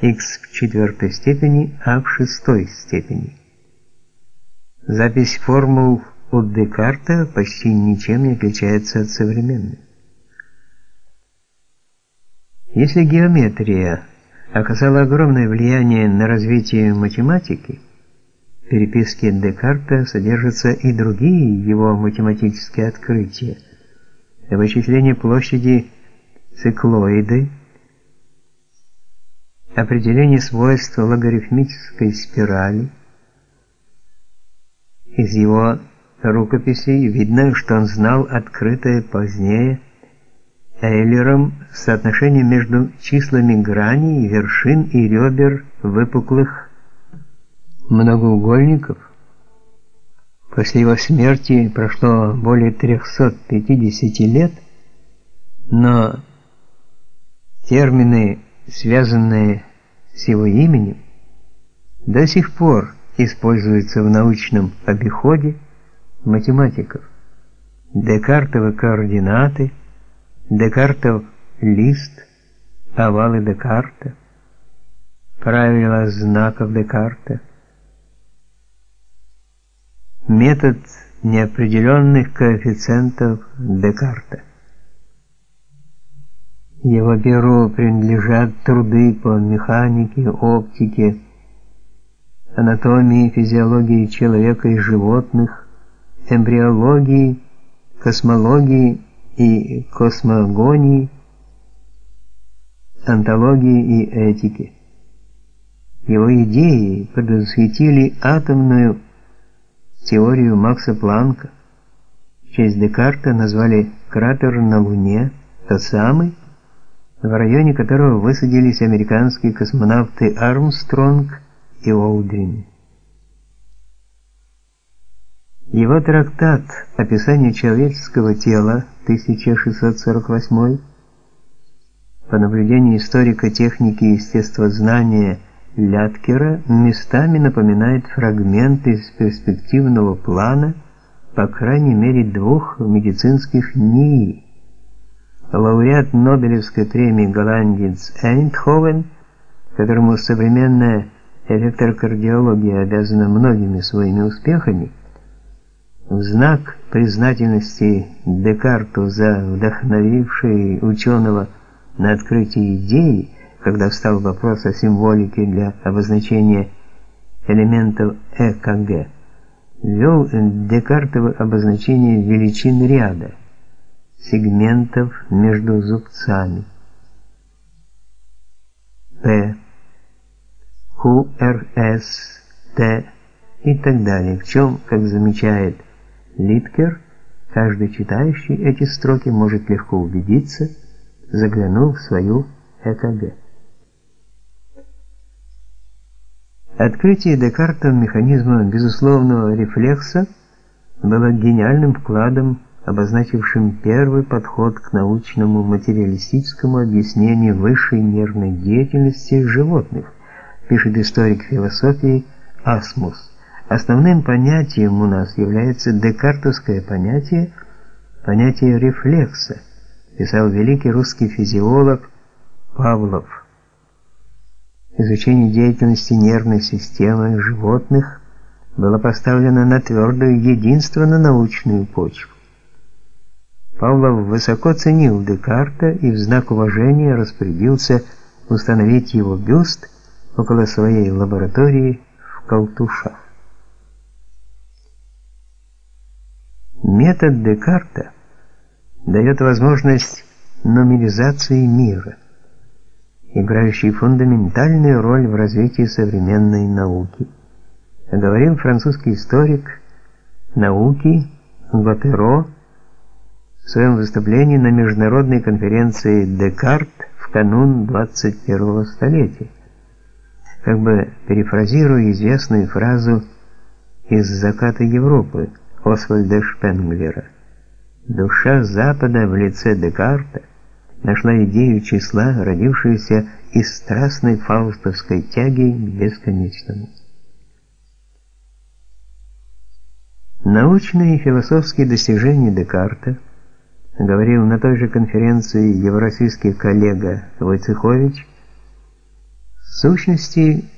x в четвертой степени, а в шестой степени. Запись формул у Декарта почти ничем не отличается от современной. Если геометрия оказала огромное влияние на развитие математики, в переписке Декарта содержатся и другие его математические открытия. Вычисление площади циклоиды, определение свойств логарифмической спирали. Из его рукописей видно, что он знал открытое позднее Эйлером соотношение между числами граней, вершин и ребер выпуклых многоугольников. После его смерти прошло более 350 лет, но термины, связанные с его именем, до сих пор используются в научном обиходе математиков. Декартовы координаты, Декартов лист, овалы Декарта, правила знаков Декарта, метод неопределенных коэффициентов Декарта. Его перу принадлежат труды по механике, оптике, анатомии, физиологии человека и животных, эмбриологии, космологии и космогонии, антологии и этики. Его идеи предусветили атомную теорию Макса Планка. В честь Декарта назвали кратер на Луне, тот самый, в районе которого высадились американские космонавты Армстронг и Олдрин. Его трактат «Описание человеческого тела» 1648 по наблюдению историка техники естествознания Ляткера местами напоминает фрагмент из перспективного плана по крайней мере двух медицинских НИИ. Лауреат Нобелевской премии голландец Эйнтховен, которому современная электрокардиология обязана многими своими успехами, в знак признательности Декарту за вдохновивший ученого на открытие идеи, когда встал вопрос о символике для обозначения элементов ЭКГ, ввел Декартово обозначение величин ряда, сегментов между зубцами. П, КРС, Т и так далее, в чем, как замечает Литкер, каждый читающий эти строки может легко убедиться, заглянув в свою ЭКГ. Открытие Декартом механизма безусловного рефлекса было гениальным вкладом, обозначившим первый подход к научному материалистическому объяснению высшей нервной деятельности животных, пишет историк философии Асмус. Основным понятием у нас является декартовское понятие, понятие рефлекса, писал великий русский физиолог Павлов. Изучение деятельности нервной системы животных было поставлено на твердую единственно научную почву. Павлов высоко ценил Декарта и в знак уважения распорядился установить его бюст около своей лаборатории в Колтушах. Метод Декарта дает возможность номеризации мира, играющей фундаментальную роль в развитии современной науки. Говорил французский историк науки Готеро в своем выступлении на международной конференции Декарт в канун 21-го столетия. Как бы перефразируя известную фразу из «Заката Европы» Освальда Шпенглера. Душа Запада в лице Декарта нашла идею числа, родившуюся из страстной фаустовской тяги к бесконечному. Научные и философские достижения Декарта, говорил на той же конференции евразийский коллега Войцехович, В сущности,